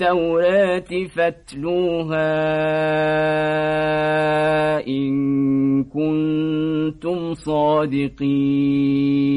التوراة فاتلوها إن كنتم صادقين.